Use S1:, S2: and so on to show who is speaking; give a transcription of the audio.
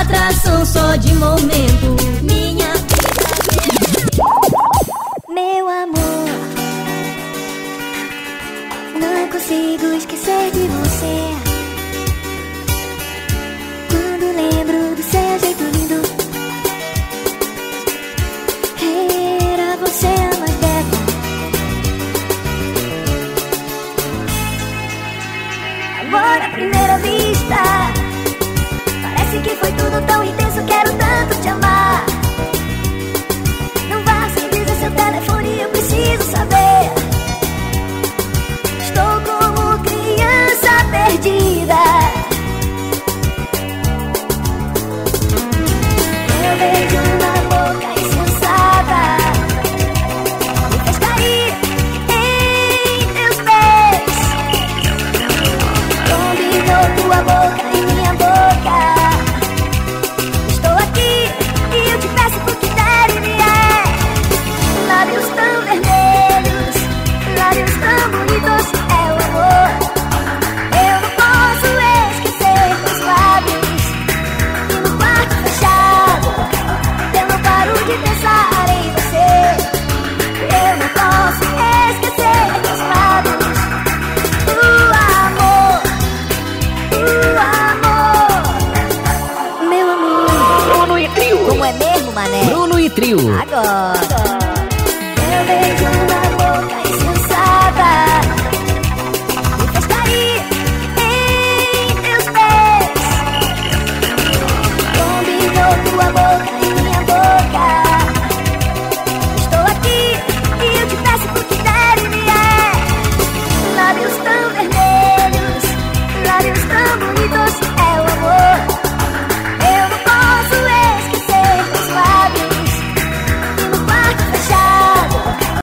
S1: atração só de momento. Minha vida.
S2: É meu amor, não consigo esquecer de você. Quando lembro do seu jeito lindo, era você a mais bela. Amor primeira vez. Como é mesmo, mané?
S3: Bruno e Trio.
S2: Agora.